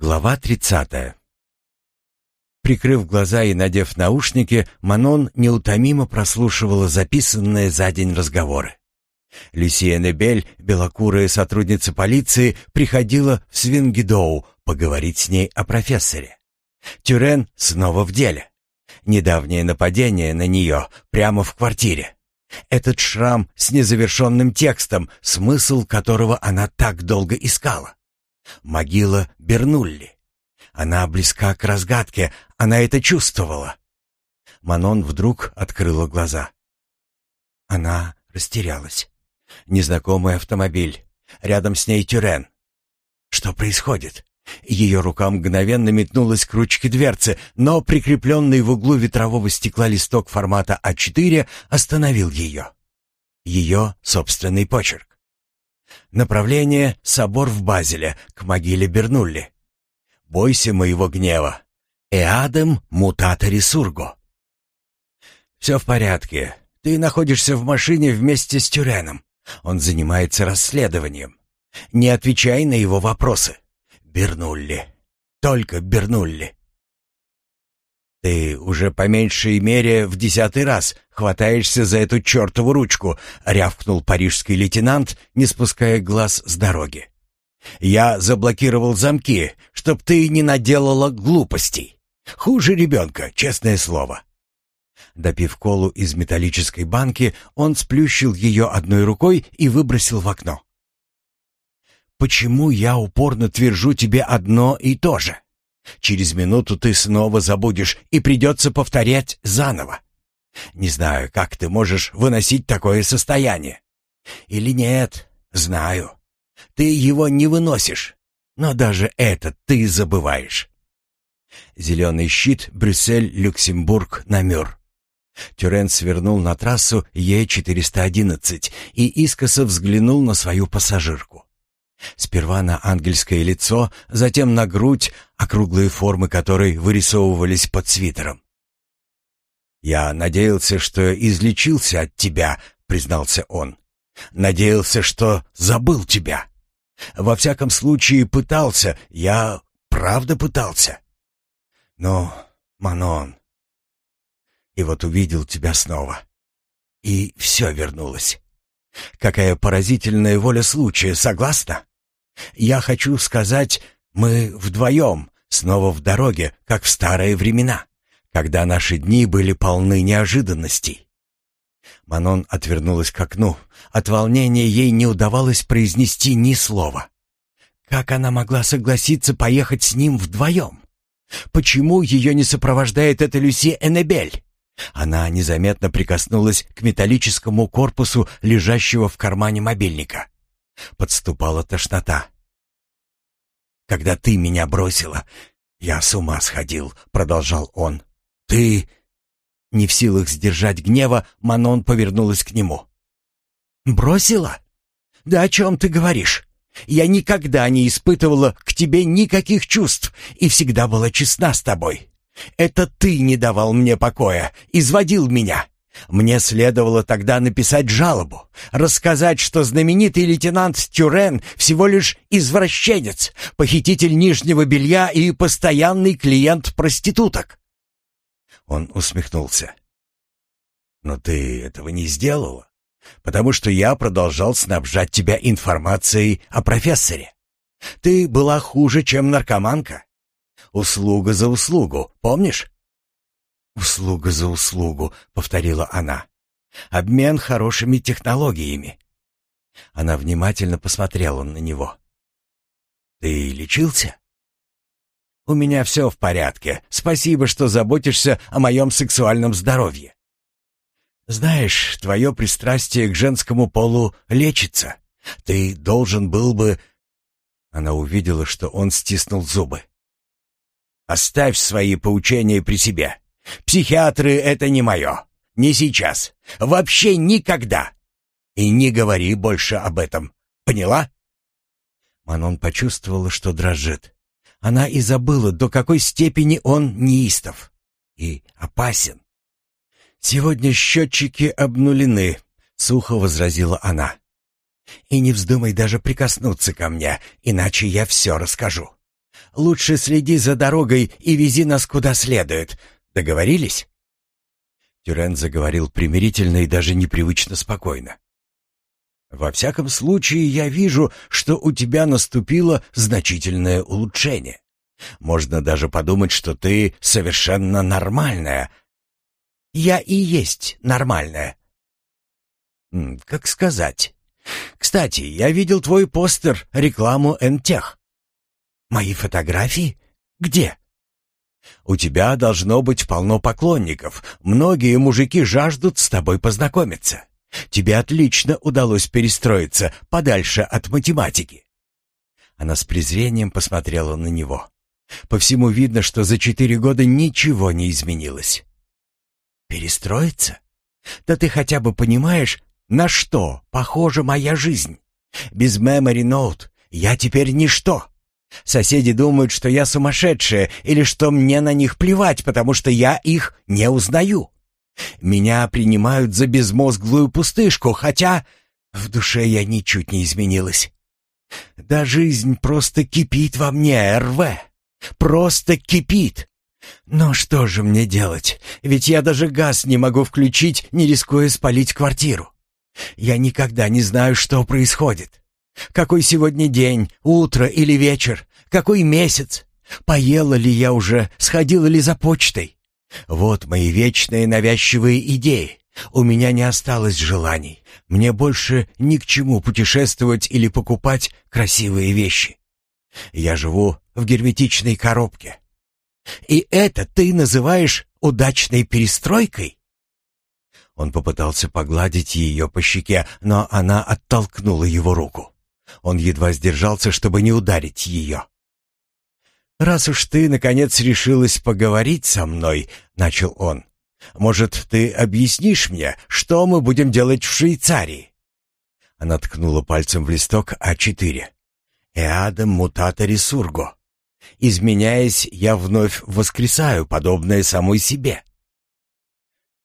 Глава 30. Прикрыв глаза и надев наушники, Манон неутомимо прослушивала записанные за день разговоры. Люсия Небель, белокурая сотрудница полиции, приходила в Свингидоу поговорить с ней о профессоре. Тюрен снова в деле. Недавнее нападение на нее прямо в квартире. Этот шрам с незавершенным текстом, смысл которого она так долго искала. Могила Бернулли. Она близка к разгадке, она это чувствовала. Манон вдруг открыла глаза. Она растерялась. Незнакомый автомобиль. Рядом с ней Тюрен. Что происходит? Ее рука мгновенно метнулась к ручке дверцы, но прикрепленный в углу ветрового стекла листок формата А4 остановил ее. Ее собственный почерк. Направление — собор в Базеле, к могиле Бернулли. Бойся моего гнева. Эадем мутатори сурго. Все в порядке. Ты находишься в машине вместе с Тюреном. Он занимается расследованием. Не отвечай на его вопросы. Бернулли. Только Бернулли. «Ты уже по меньшей мере в десятый раз хватаешься за эту чертову ручку», — рявкнул парижский лейтенант, не спуская глаз с дороги. «Я заблокировал замки, чтоб ты не наделала глупостей. Хуже ребенка, честное слово». Допив колу из металлической банки, он сплющил ее одной рукой и выбросил в окно. «Почему я упорно твержу тебе одно и то же?» Через минуту ты снова забудешь, и придется повторять заново. Не знаю, как ты можешь выносить такое состояние. Или нет, знаю. Ты его не выносишь, но даже это ты забываешь. Зеленый щит, Брюссель, Люксембург, Намюр. Тюрен свернул на трассу Е411 и искоса взглянул на свою пассажирку. Сперва на ангельское лицо, затем на грудь, округлые формы которой вырисовывались под свитером. «Я надеялся, что излечился от тебя», — признался он. «Надеялся, что забыл тебя. Во всяком случае, пытался. Я правда пытался. Но, Манон, и вот увидел тебя снова. И все вернулось. Какая поразительная воля случая, согласна?» Я хочу сказать, мы вдвоем, снова в дороге, как в старые времена, когда наши дни были полны неожиданностей. Манон отвернулась к окну. От волнения ей не удавалось произнести ни слова. Как она могла согласиться поехать с ним вдвоем? Почему ее не сопровождает эта Люси Эннебель? Она незаметно прикоснулась к металлическому корпусу, лежащего в кармане мобильника. Подступала тошнота. «Когда ты меня бросила, я с ума сходил», — продолжал он. «Ты...» Не в силах сдержать гнева, Манон повернулась к нему. «Бросила? Да о чем ты говоришь? Я никогда не испытывала к тебе никаких чувств и всегда была честна с тобой. Это ты не давал мне покоя, изводил меня. Мне следовало тогда написать жалобу, рассказать, что знаменитый лейтенант Тюрен всего лишь извращенец, похититель нижнего белья и постоянный клиент проституток. Он усмехнулся. Но ты этого не сделала, потому что я продолжал снабжать тебя информацией о профессоре. Ты была хуже, чем наркоманка. Услуга за услугу, помнишь? «Услуга за услугу», — повторила она. «Обмен хорошими технологиями». Она внимательно посмотрела на него. «Ты лечился?» «У меня все в порядке. Спасибо, что заботишься о моем сексуальном здоровье». «Знаешь, твое пристрастие к женскому полу лечится. Ты должен был бы...» Она увидела, что он стиснул зубы. «Оставь свои поучения при себе. Психиатры — это не мое. Не сейчас. Вообще никогда. И не говори больше об этом. Поняла?» Манон почувствовала, что дрожит. Она и забыла, до какой степени он неистов и опасен. «Сегодня счетчики обнулены», — сухо возразила она. «И не вздумай даже прикоснуться ко мне, иначе я все расскажу. Лучше следи за дорогой и вези нас куда следует. Договорились?» Тюрен заговорил примирительно и даже непривычно спокойно. «Во всяком случае, я вижу, что у тебя наступило значительное улучшение. Можно даже подумать, что ты совершенно нормальная. Я и есть нормальная. Как сказать? Кстати, я видел твой постер, рекламу Энтех. Мои фотографии? Где? У тебя должно быть полно поклонников. Многие мужики жаждут с тобой познакомиться. Тебе отлично удалось перестроиться подальше от математики. Она с презрением посмотрела на него. По всему видно, что за четыре года ничего не изменилось. Перестроиться? Да ты хотя бы понимаешь, на что похожа моя жизнь? Без memory note я теперь ничто. Соседи думают, что я сумасшедшая или что мне на них плевать, потому что я их не узнаю. Меня принимают за безмозглую пустышку, хотя в душе я ничуть не изменилась. Да жизнь просто кипит во мне, РВ. Просто кипит. Но что же мне делать? Ведь я даже газ не могу включить, не рискуя спалить квартиру. Я никогда не знаю, что происходит. Какой сегодня день, утро или вечер? Какой месяц? Поела ли я уже, сходила ли за почтой? Вот мои вечные навязчивые идеи. У меня не осталось желаний. Мне больше ни к чему путешествовать или покупать красивые вещи. Я живу в герметичной коробке. И это ты называешь удачной перестройкой? Он попытался погладить ее по щеке, но она оттолкнула его руку. Он едва сдержался, чтобы не ударить ее. «Раз уж ты, наконец, решилась поговорить со мной», — начал он, — «может, ты объяснишь мне, что мы будем делать в Швейцарии?» Она ткнула пальцем в листок А4. «Эадем мутата ресурго». Изменяясь, я вновь воскресаю, подобное самой себе.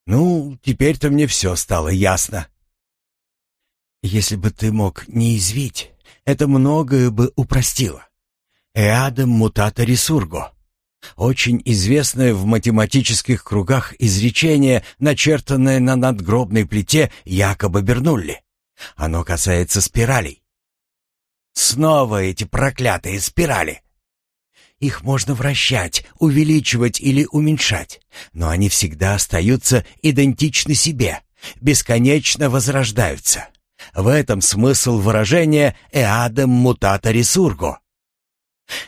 Ну, теперь-то мне все стало ясно. Если бы ты мог не извить, это многое бы упростило. Эадем мутата ресурго. Очень известное в математических кругах изречение, начертанное на надгробной плите якобы Бернулли. Оно касается спиралей. Снова эти проклятые спирали. Их можно вращать, увеличивать или уменьшать, но они всегда остаются идентичны себе, бесконечно возрождаются. В этом смысл выражения «эадем мутата ресурго».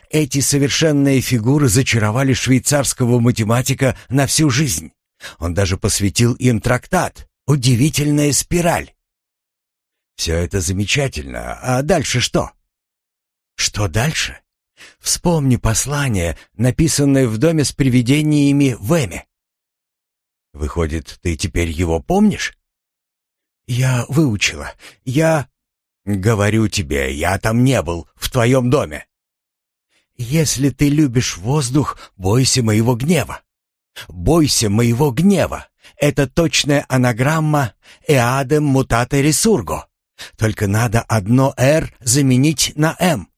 Эти совершенные фигуры зачаровали швейцарского математика на всю жизнь. Он даже посвятил им трактат «Удивительная спираль». Все это замечательно, а дальше что? Что дальше? Вспомни послание, написанное в доме с привидениями в Эме. Выходит, ты теперь его помнишь? Я выучила. Я... Говорю тебе, я там не был, в твоем доме. Если ты любишь воздух, бойся моего гнева. Бойся моего гнева. Это точная анаграмма «Эадем мутате ресурго». Только надо одно «Р» заменить на «М».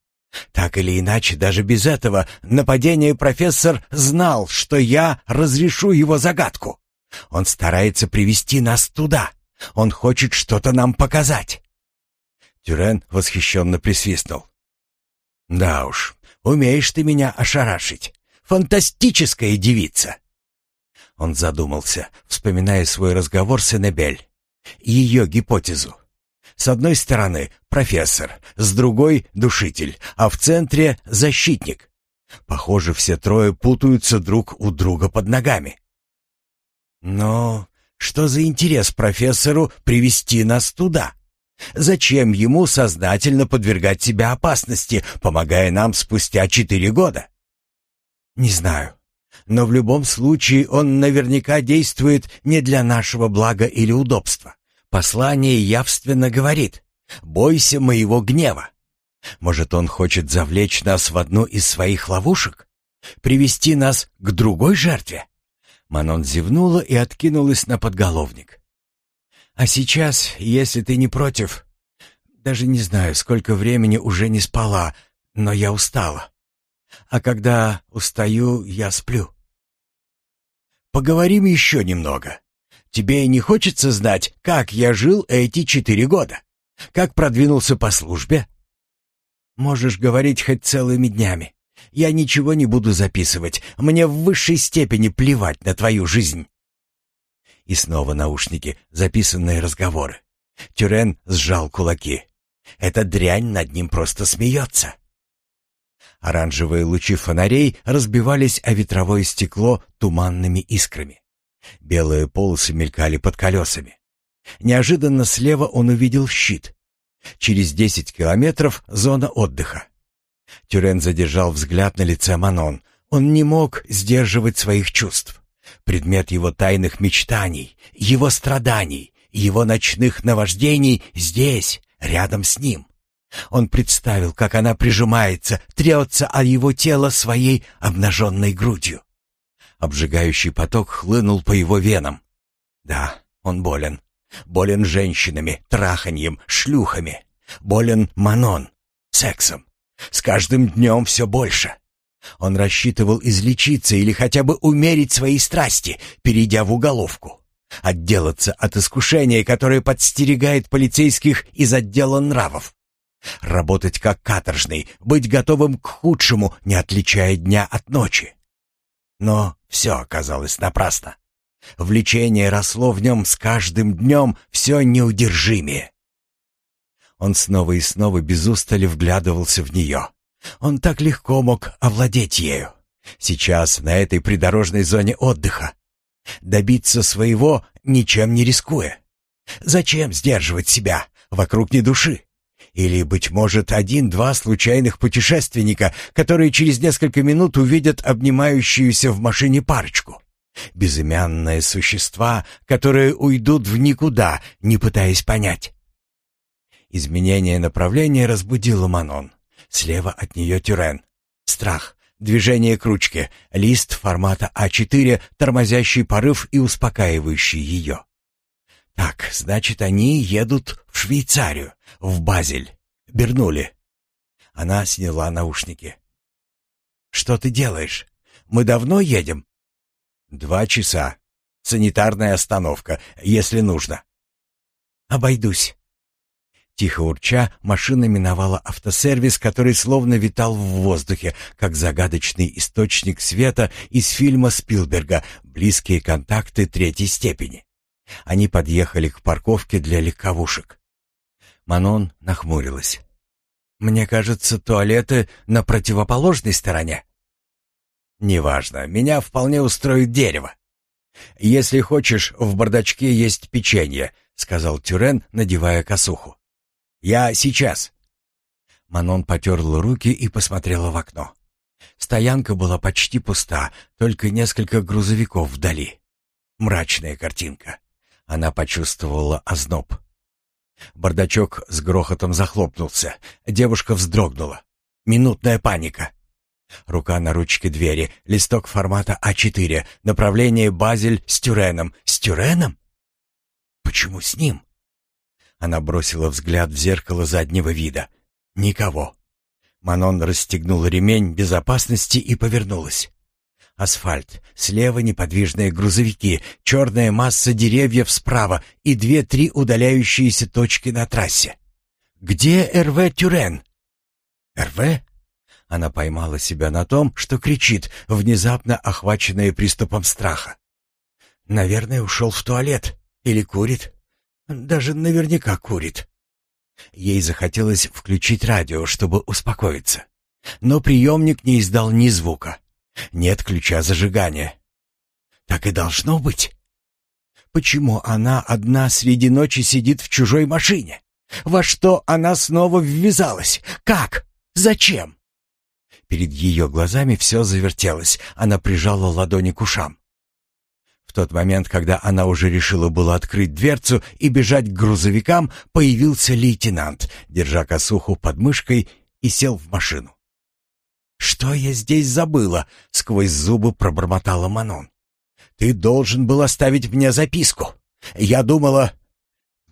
Так или иначе, даже без этого нападения профессор знал, что я разрешу его загадку. Он старается привести нас туда. Он хочет что-то нам показать. Тюрен восхищенно присвистнул. Да уж, умеешь ты меня ошарашить. Фантастическая девица. Он задумался, вспоминая свой разговор с Эннебель. Ее гипотезу. С одной стороны профессор, с другой — душитель, а в центре — защитник. Похоже, все трое путаются друг у друга под ногами. Но что за интерес профессору привести нас туда? Зачем ему сознательно подвергать себя опасности, помогая нам спустя четыре года? Не знаю. Но в любом случае он наверняка действует не для нашего блага или удобства. Послание явственно говорит «Бойся моего гнева». Может, он хочет завлечь нас в одну из своих ловушек? Привести нас к другой жертве? Манон зевнула и откинулась на подголовник. А сейчас, если ты не против, даже не знаю, сколько времени уже не спала, но я устала. а когда устаю, я сплю. Поговорим еще немного. Тебе не хочется знать, как я жил эти четыре года? Как продвинулся по службе? Можешь говорить хоть целыми днями. Я ничего не буду записывать. Мне в высшей степени плевать на твою жизнь. И снова наушники, записанные разговоры. Тюрен сжал кулаки. Эта дрянь над ним просто смеется. Оранжевые лучи фонарей разбивались о ветровое стекло туманными искрами. Белые полосы мелькали под колесами. Неожиданно слева он увидел щит. Через десять километров зона отдыха. Тюрен задержал взгляд на лице Манон. Он не мог сдерживать своих чувств. Предмет его тайных мечтаний, его страданий, его ночных наваждений здесь, рядом с ним. Он представил, как она прижимается, трется о его тело своей обнаженной грудью. Обжигающий поток хлынул по его венам. Да, он болен. Болен женщинами, траханьем, шлюхами. Болен Манон, сексом. С каждым днем все больше. Он рассчитывал излечиться или хотя бы умерить свои страсти, перейдя в уголовку. Отделаться от искушения, которое подстерегает полицейских из отдела нравов. Работать как каторжный, быть готовым к худшему, не отличая дня от ночи. Но все оказалось напрасно. Влечение росло в нем с каждым днем все неудержимее. Он снова и снова без устали вглядывался в нее. Он так легко мог овладеть ею. Сейчас на этой придорожной зоне отдыха. Добиться своего, ничем не рискуя. Зачем сдерживать себя? Вокруг ни души. Или, быть может, один-два случайных путешественника, которые через несколько минут увидят обнимающуюся в машине парочку. Безымянные существа, которые уйдут в никуда, не пытаясь понять. Изменение направления разбудило Манон. Слева от нее Тюрен. Страх, движение к ручке, лист формата А4, тормозящий порыв и успокаивающий ее. Так, значит, они едут в Швейцарию, в Базель. Бернули. Она сняла наушники. «Что ты делаешь? Мы давно едем?» «Два часа. Санитарная остановка, если нужно». «Обойдусь». Тихо урча, машина миновала автосервис, который словно витал в воздухе, как загадочный источник света из фильма Спилберга «Близкие контакты третьей степени». Они подъехали к парковке для легковушек. Манон нахмурилась. «Мне кажется, туалеты на противоположной стороне». «Неважно, меня вполне устроит дерево». «Если хочешь, в бардачке есть печенье», — сказал Тюрен, надевая косуху. «Я сейчас». Манон потерла руки и посмотрела в окно. Стоянка была почти пуста, только несколько грузовиков вдали. Мрачная картинка. Она почувствовала озноб. Бардачок с грохотом захлопнулся. Девушка вздрогнула. Минутная паника. Рука на ручке двери, листок формата А4, направление Базель с Тюреном. С Тюреном? Почему с ним? Она бросила взгляд в зеркало заднего вида. Никого. Манон расстегнул ремень безопасности и повернулась. Асфальт, слева неподвижные грузовики, черная масса деревьев справа и две-три удаляющиеся точки на трассе. Где РВ Тюрен? РВ? Она поймала себя на том, что кричит, внезапно охваченная приступом страха. Наверное, ушел в туалет или курит. Даже наверняка курит. Ей захотелось включить радио, чтобы успокоиться. Но приемник не издал ни звука. Нет ключа зажигания. Так и должно быть. Почему она одна среди ночи сидит в чужой машине? Во что она снова ввязалась? Как? Зачем? Перед ее глазами все завертелось. Она прижала ладони к ушам. В тот момент, когда она уже решила было открыть дверцу и бежать к грузовикам, появился лейтенант, держа косуху под мышкой, и сел в машину. «Что я здесь забыла?» — сквозь зубы пробормотала Манон. «Ты должен был оставить мне записку. Я думала...»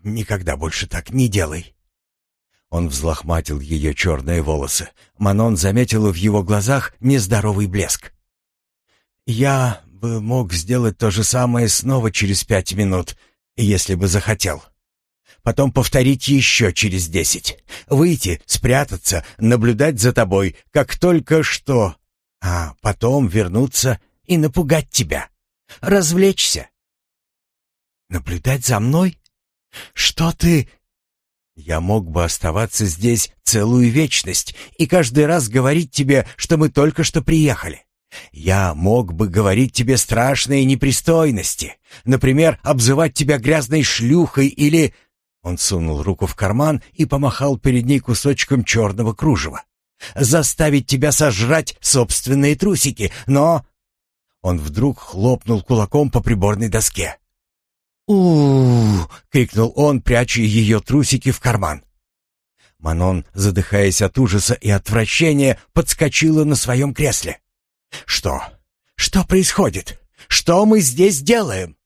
«Никогда больше так не делай». Он взлохматил ее черные волосы. Манон заметила в его глазах нездоровый блеск. «Я бы мог сделать то же самое снова через пять минут, если бы захотел. Потом повторить еще через десять. Выйти, спрятаться, наблюдать за тобой, как только что. А потом вернуться и напугать тебя. Развлечься. Наблюдать за мной? Что ты... Я мог бы оставаться здесь целую вечность и каждый раз говорить тебе, что мы только что приехали. Я мог бы говорить тебе страшные непристойности, например, обзывать тебя грязной шлюхой или Он сунул руку в карман и помахал перед ней кусочком черного кружева. Заставить тебя сожрать собственные трусики, но Он вдруг хлопнул кулаком по приборной доске у, крикнул он, пряча ее трусики в карман. Манон, задыхаясь от ужаса и отвращения, подскочила на своем кресле. «Что? Что происходит? Что мы здесь делаем?»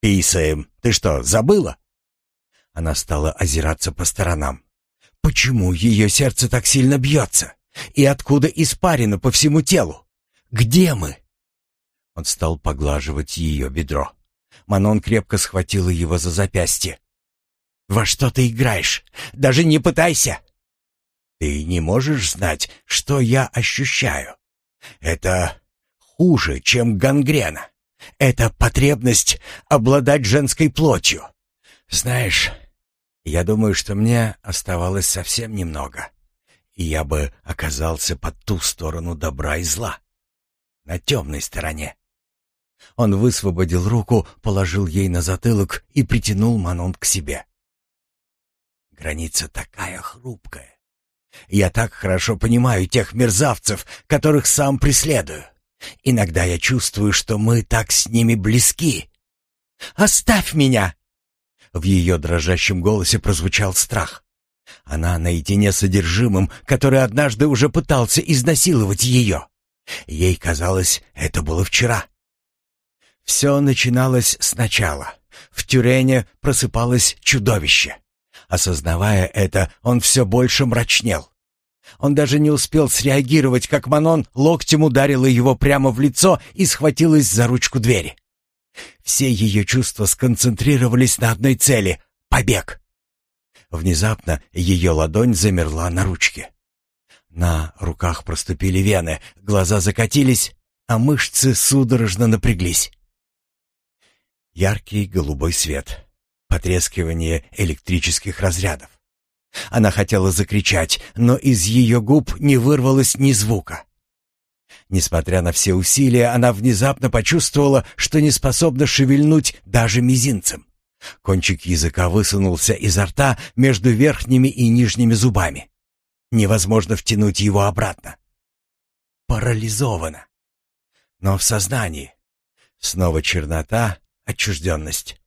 «Писаем. Ты что, забыла?» Она стала озираться по сторонам. «Почему ее сердце так сильно бьется? И откуда испарина по всему телу? Где мы?» Он стал поглаживать ее бедро. Манон крепко схватила его за запястье. «Во что ты играешь? Даже не пытайся!» «Ты не можешь знать, что я ощущаю. Это хуже, чем гангрена. Это потребность обладать женской плотью. Знаешь, я думаю, что мне оставалось совсем немного, и я бы оказался под ту сторону добра и зла, на темной стороне. Он высвободил руку, положил ей на затылок и притянул Манон к себе. Граница такая хрупкая. Я так хорошо понимаю тех мерзавцев, которых сам преследую. Иногда я чувствую, что мы так с ними близки. Оставь меня!» В ее дрожащем голосе прозвучал страх. Она наедине с содержимым, который однажды уже пытался изнасиловать ее. Ей казалось, это было вчера. Все начиналось сначала. В Тюрене просыпалось чудовище. Осознавая это, он все больше мрачнел. Он даже не успел среагировать, как Манон локтем ударила его прямо в лицо и схватилась за ручку двери. Все ее чувства сконцентрировались на одной цели — побег. Внезапно ее ладонь замерла на ручке. На руках проступили вены, глаза закатились, а мышцы судорожно напряглись. Яркий голубой свет. Потрескивание электрических разрядов. Она хотела закричать, но из ее губ не вырвалось ни звука. Несмотря на все усилия, она внезапно почувствовала, что не способна шевельнуть даже мизинцем. Кончик языка высунулся изо рта между верхними и нижними зубами. Невозможно втянуть его обратно. Парализована. Но в сознании. Снова чернота, отчужденность.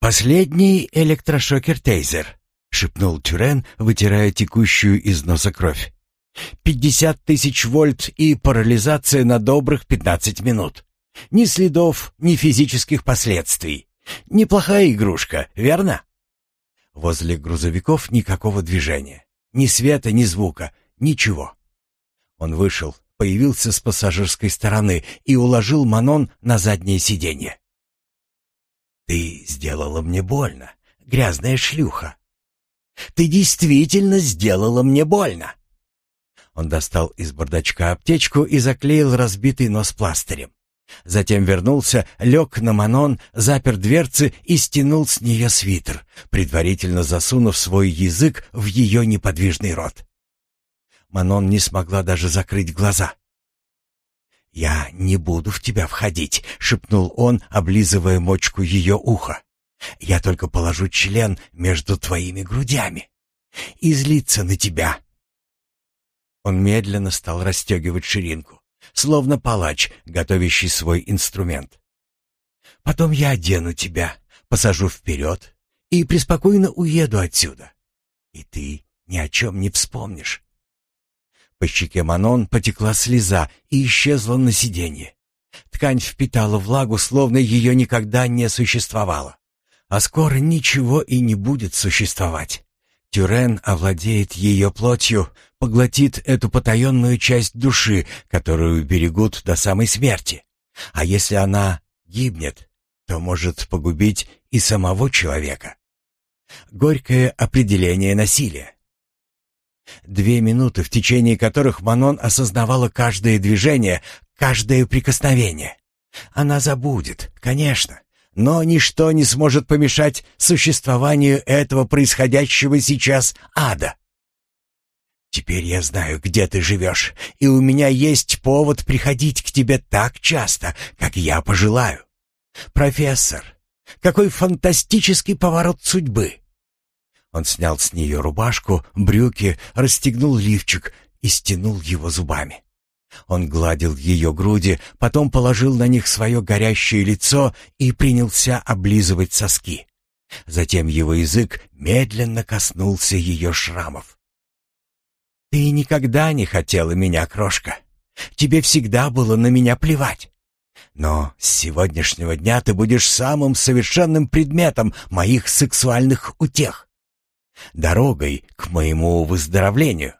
«Последний электрошокер-тейзер», — шепнул Тюрен, вытирая текущую из носа кровь. «Пятьдесят тысяч вольт и парализация на добрых пятнадцать минут. Ни следов, ни физических последствий. Неплохая игрушка, верно?» Возле грузовиков никакого движения. Ни света, ни звука, ничего. Он вышел, появился с пассажирской стороны и уложил Манон на заднее сиденье. Ты сделала мне больно, грязная шлюха. Ты действительно сделала мне больно. Он достал из бардачка аптечку и заклеил разбитый нос пластырем. Затем вернулся, лег на манон, запер дверцы и стянул с нее свитер, предварительно засунув свой язык в ее неподвижный рот. Манон не смогла даже закрыть глаза. «Я не буду в тебя входить», — шепнул он, облизывая мочку ее уха. «Я только положу член между твоими грудями и злиться на тебя». Он медленно стал расстегивать ширинку, словно палач, готовящий свой инструмент. «Потом я одену тебя, посажу вперед и преспокойно уеду отсюда. И ты ни о чем не вспомнишь. По щеке Манон потекла слеза и исчезла на сиденье. Ткань впитала влагу, словно ее никогда не существовало. А скоро ничего и не будет существовать. Тюрен овладеет ее плотью, поглотит эту потаенную часть души, которую берегут до самой смерти. А если она гибнет, то может погубить и самого человека. Горькое определение насилия. Две минуты, в течение которых Манон осознавала каждое движение, каждое прикосновение. Она забудет, конечно, но ничто не сможет помешать существованию этого происходящего сейчас ада. Теперь я знаю, где ты живешь, и у меня есть повод приходить к тебе так часто, как я пожелаю. Профессор, какой фантастический поворот судьбы! Он снял с нее рубашку, брюки, расстегнул лифчик и стянул его зубами. Он гладил ее груди, потом положил на них свое горящее лицо и принялся облизывать соски. Затем его язык медленно коснулся ее шрамов. «Ты никогда не хотела меня, крошка. Тебе всегда было на меня плевать. Но с сегодняшнего дня ты будешь самым совершенным предметом моих сексуальных утех. Дорогой к моему выздоровлению.